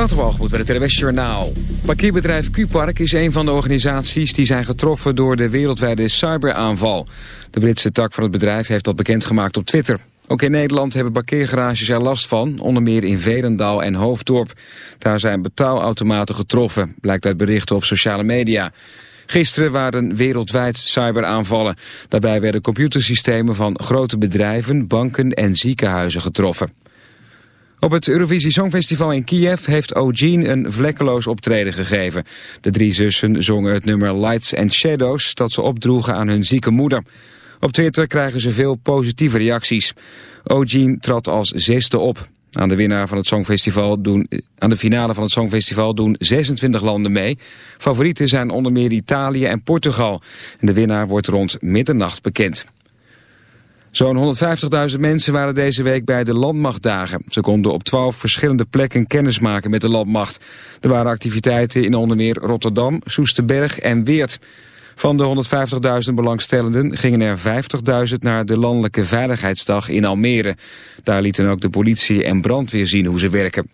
Waterwalgemoed bij het RWS Journaal. Parkeerbedrijf Q-Park is een van de organisaties die zijn getroffen door de wereldwijde cyberaanval. De Britse tak van het bedrijf heeft dat bekendgemaakt op Twitter. Ook in Nederland hebben parkeergarages er last van, onder meer in Verendaal en Hoofddorp. Daar zijn betaalautomaten getroffen, blijkt uit berichten op sociale media. Gisteren waren wereldwijd cyberaanvallen. Daarbij werden computersystemen van grote bedrijven, banken en ziekenhuizen getroffen. Op het Eurovisie Songfestival in Kiev heeft O'Gene een vlekkeloos optreden gegeven. De drie zussen zongen het nummer Lights and Shadows dat ze opdroegen aan hun zieke moeder. Op Twitter krijgen ze veel positieve reacties. O'Gene trad als zesde op. Aan de, winnaar van het Songfestival doen, aan de finale van het Songfestival doen 26 landen mee. Favorieten zijn onder meer Italië en Portugal. De winnaar wordt rond middernacht bekend. Zo'n 150.000 mensen waren deze week bij de Landmachtdagen. Ze konden op 12 verschillende plekken kennismaken met de Landmacht. Er waren activiteiten in onder meer Rotterdam, Soesterberg en Weert. Van de 150.000 belangstellenden gingen er 50.000 naar de Landelijke Veiligheidsdag in Almere. Daar lieten ook de politie en brandweer zien hoe ze werken.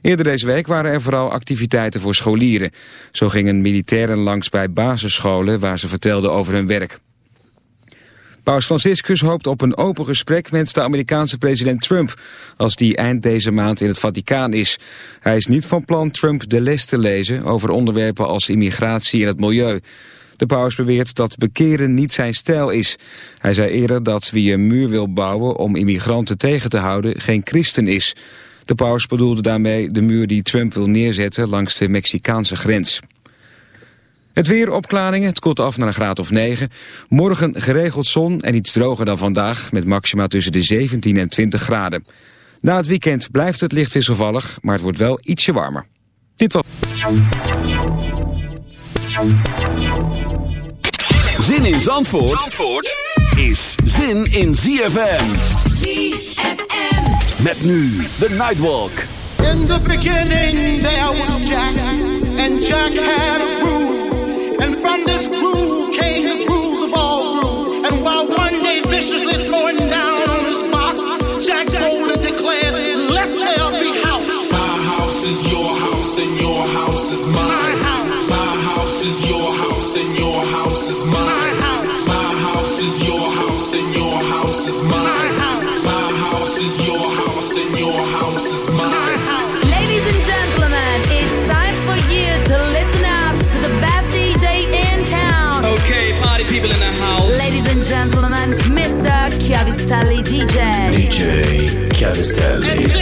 Eerder deze week waren er vooral activiteiten voor scholieren. Zo gingen militairen langs bij basisscholen waar ze vertelden over hun werk. Paus Franciscus hoopt op een open gesprek met de Amerikaanse president Trump... als die eind deze maand in het Vaticaan is. Hij is niet van plan Trump de les te lezen over onderwerpen als immigratie en het milieu. De paus beweert dat bekeren niet zijn stijl is. Hij zei eerder dat wie een muur wil bouwen om immigranten tegen te houden geen christen is. De paus bedoelde daarmee de muur die Trump wil neerzetten langs de Mexicaanse grens. Het weer opklaringen, het koelt af naar een graad of 9. Morgen geregeld zon en iets droger dan vandaag... met maxima tussen de 17 en 20 graden. Na het weekend blijft het licht wisselvallig, maar het wordt wel ietsje warmer. Dit was... Zin in Zandvoort, Zandvoort is zin in ZFM. ZFM. Met nu de Nightwalk. In the beginning there was Jack, and Jack had a groove. And from this groove came the DJ. DJ And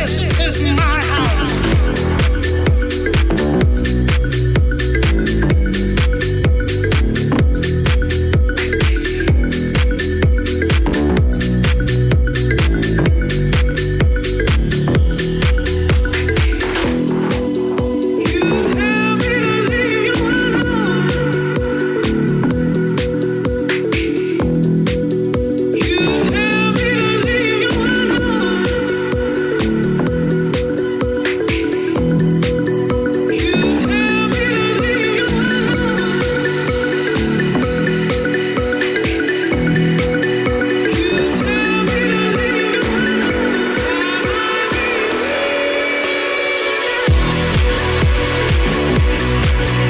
Thank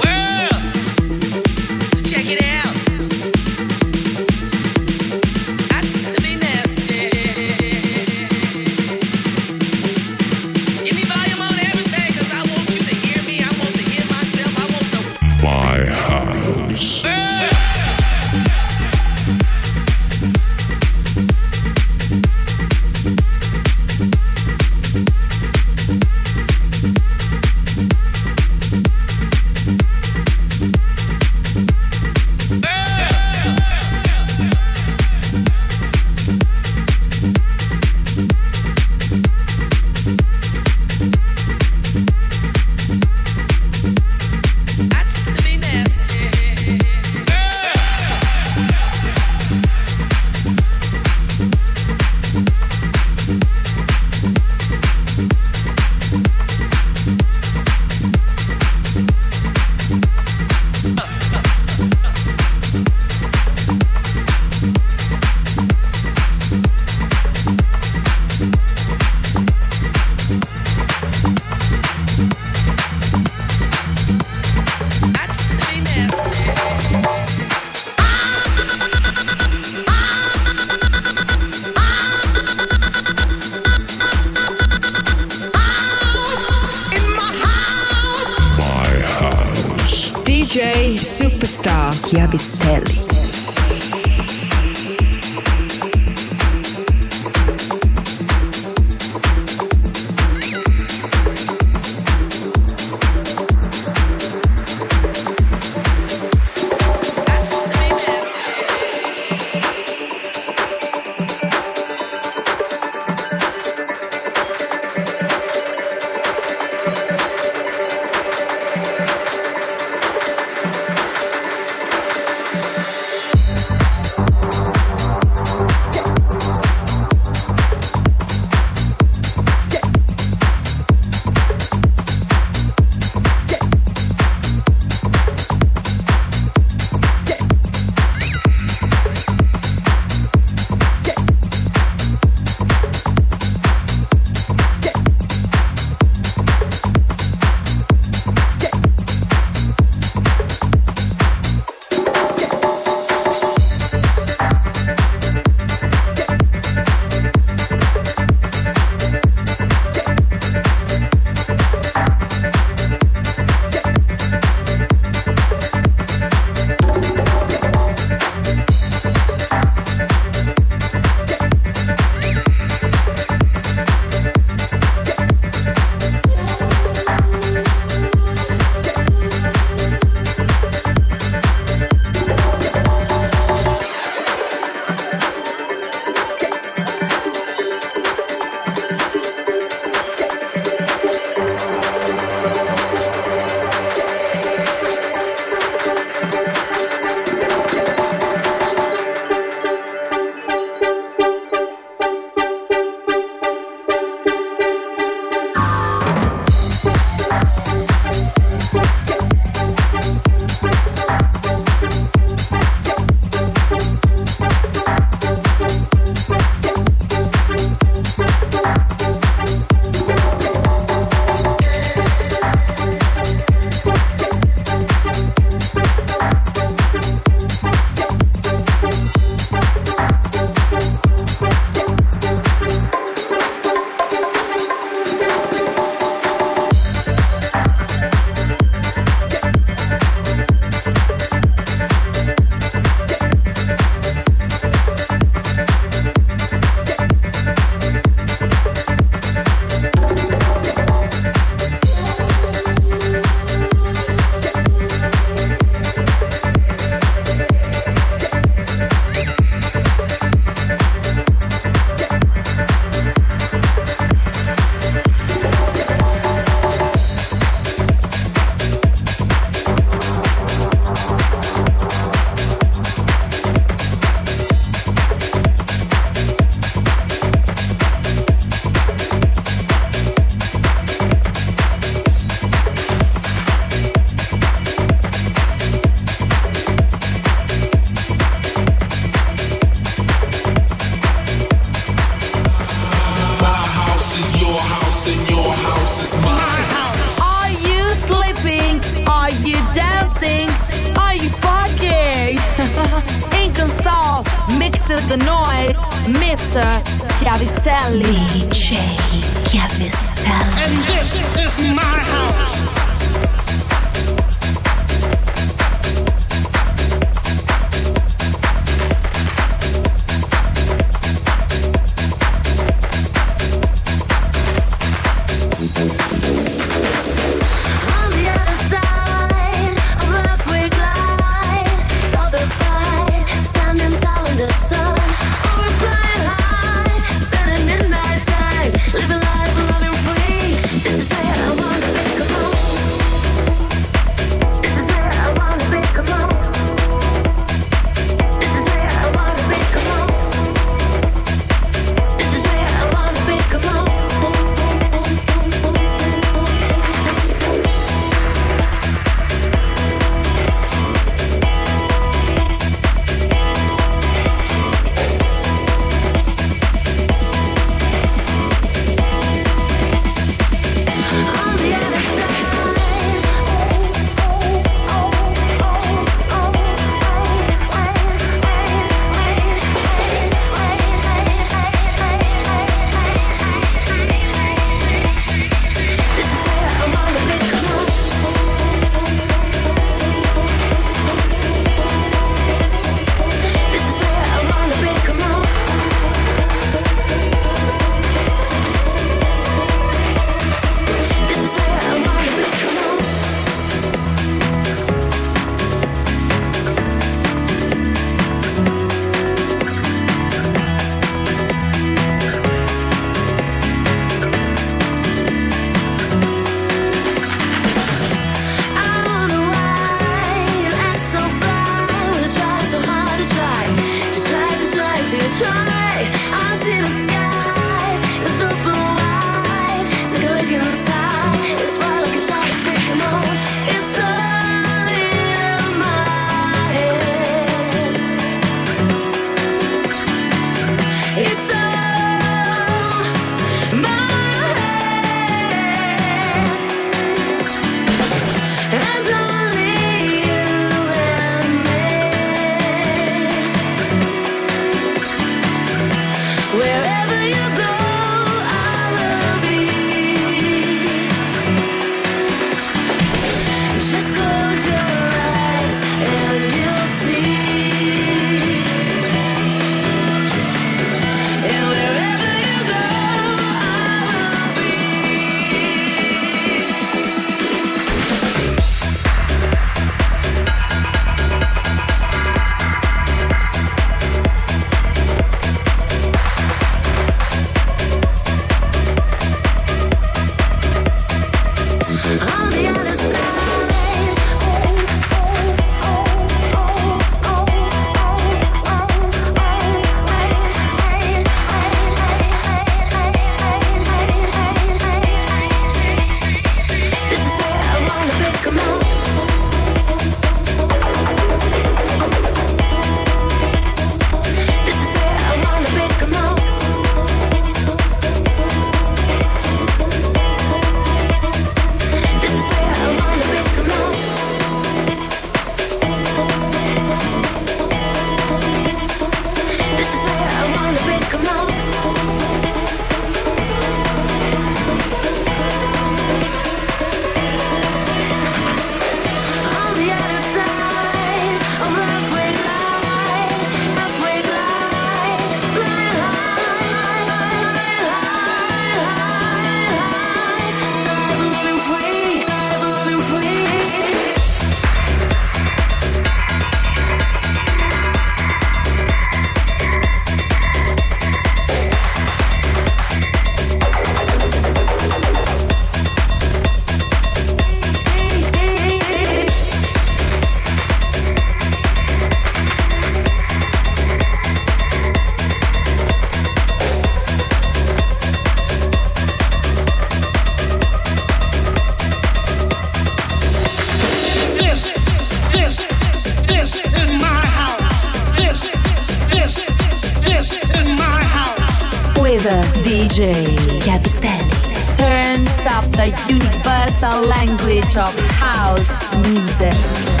the DJ Capistelli turns up the universal language of house music.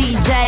DJ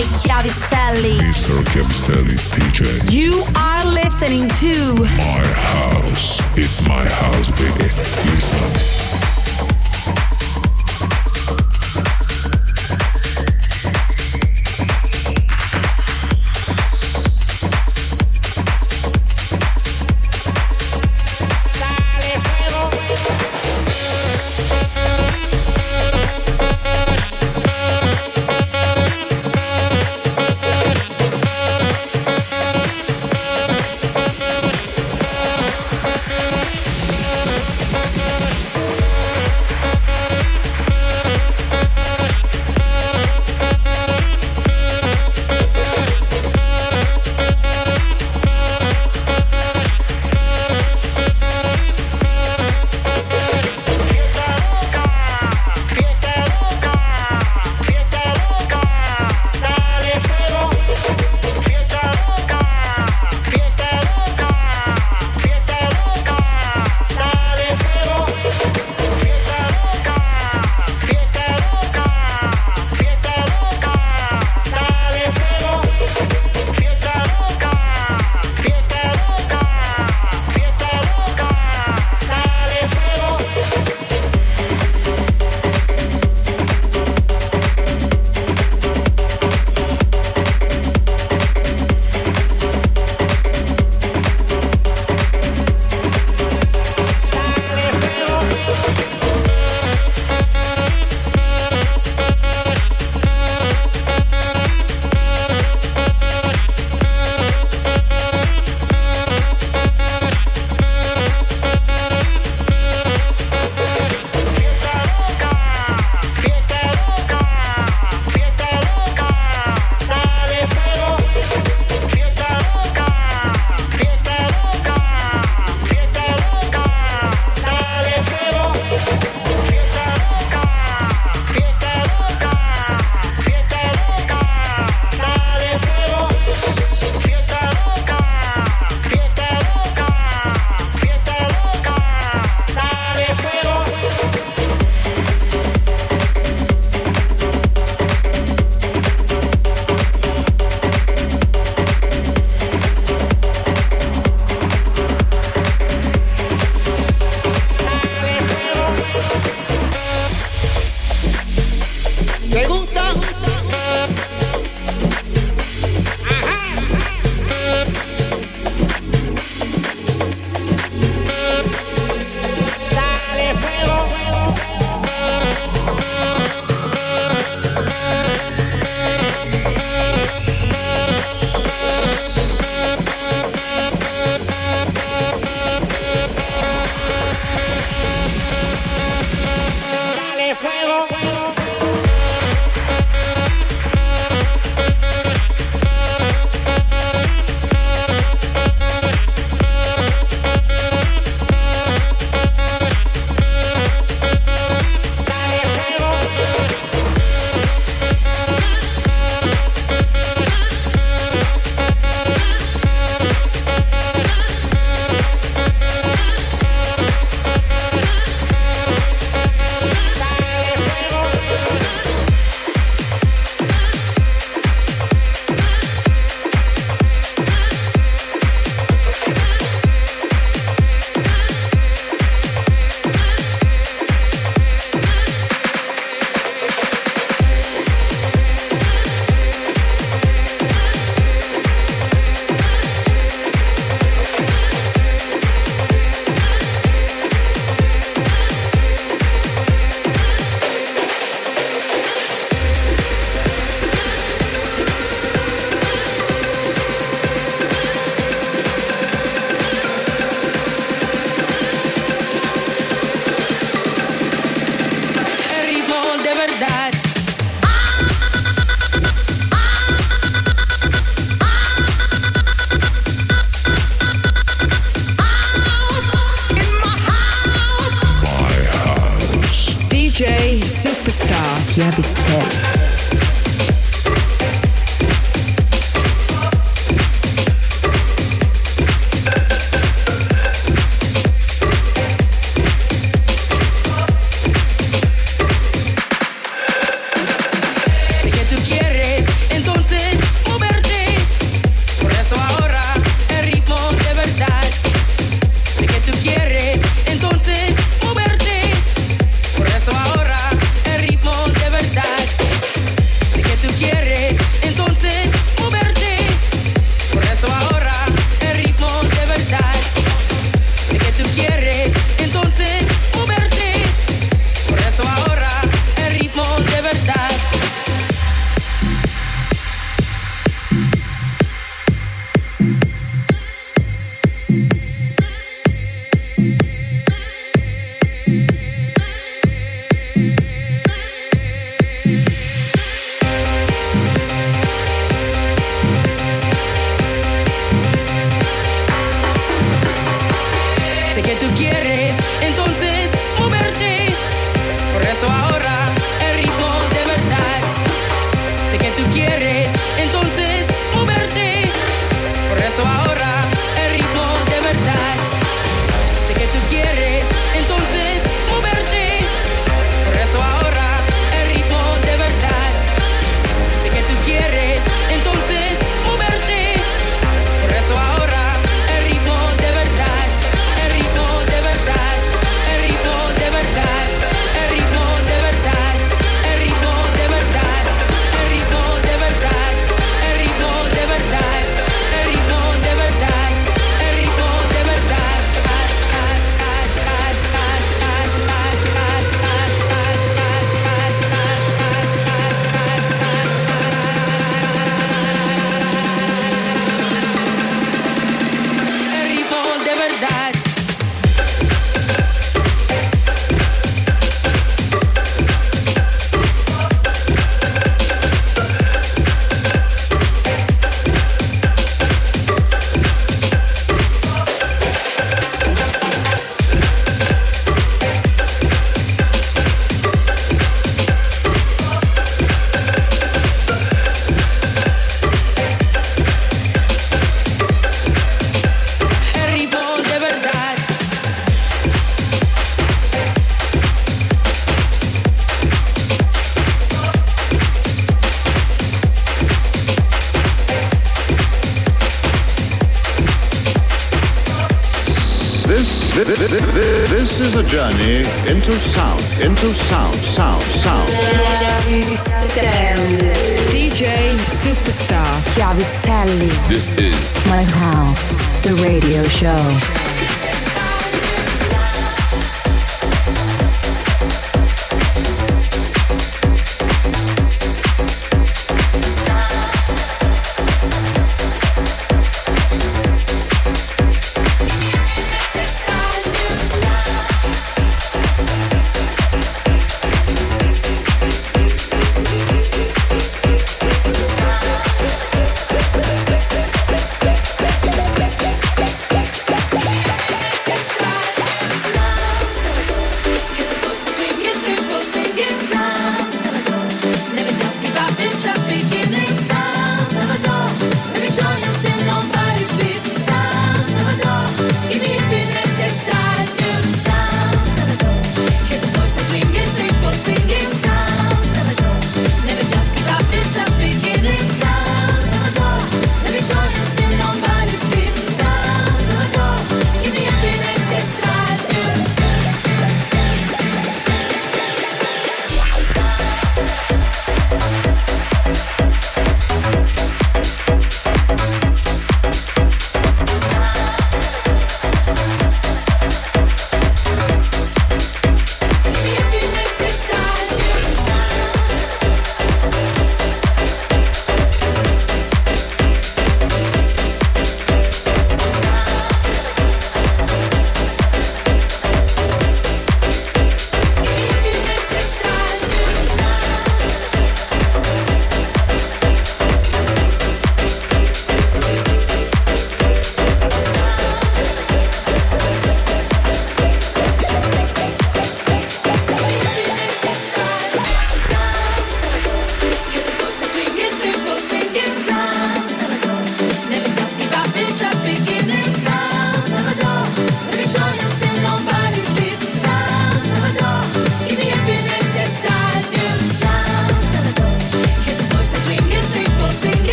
Chiavistelli.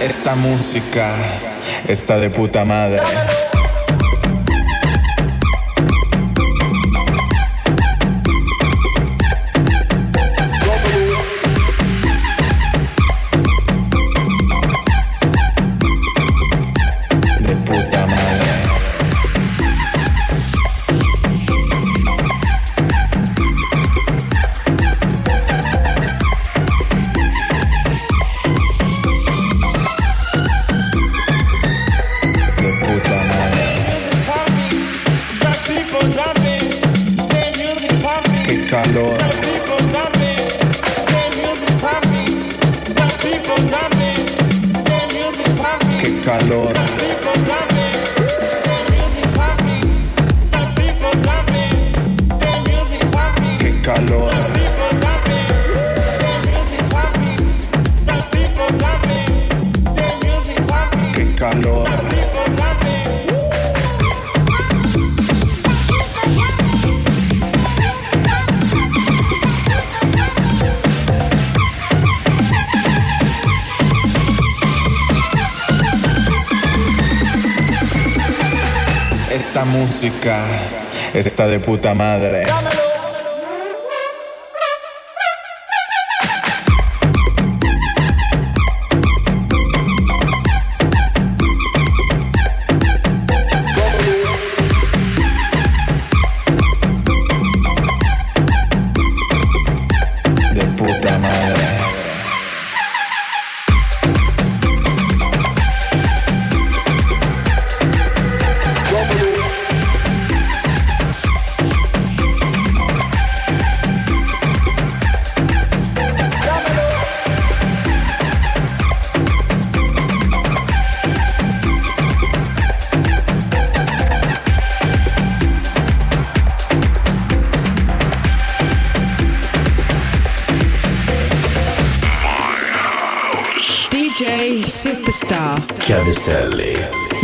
Esta música está de puta madre. Está de puta madre.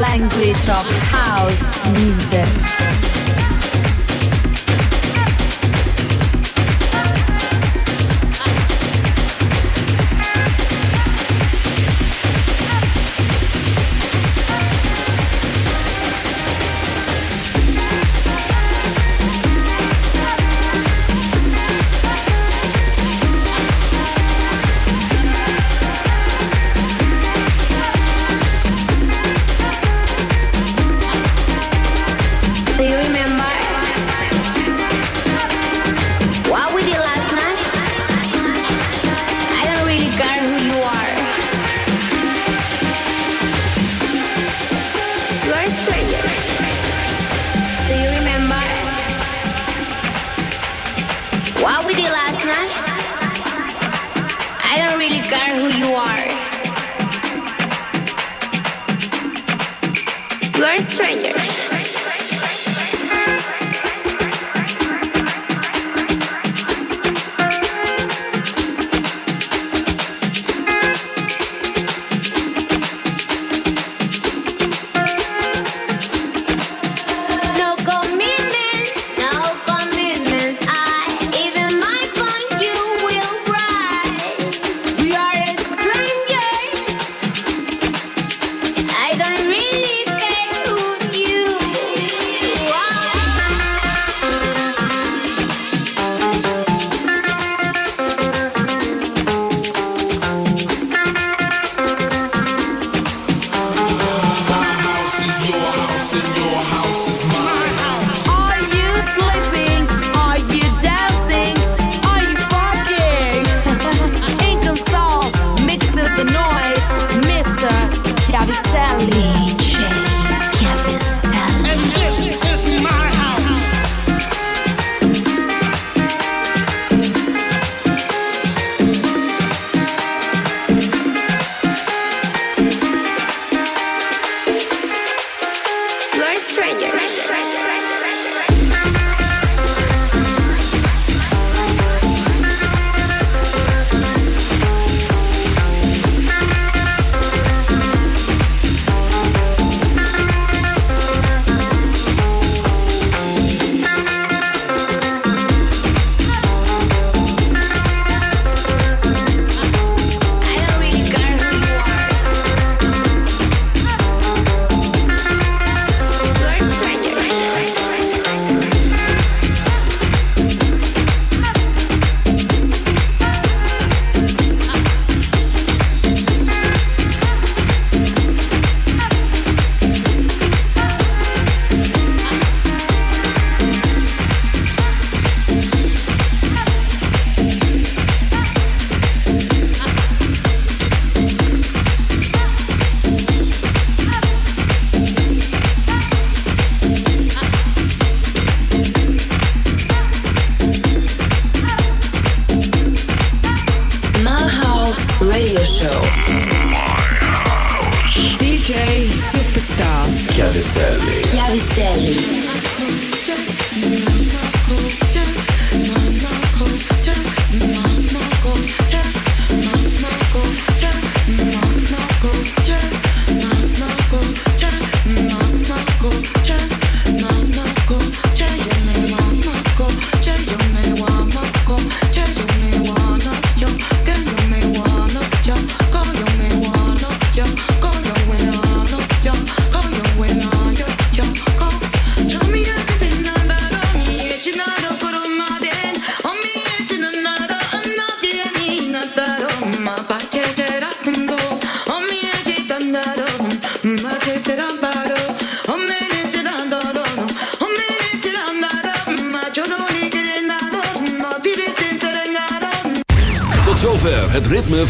language.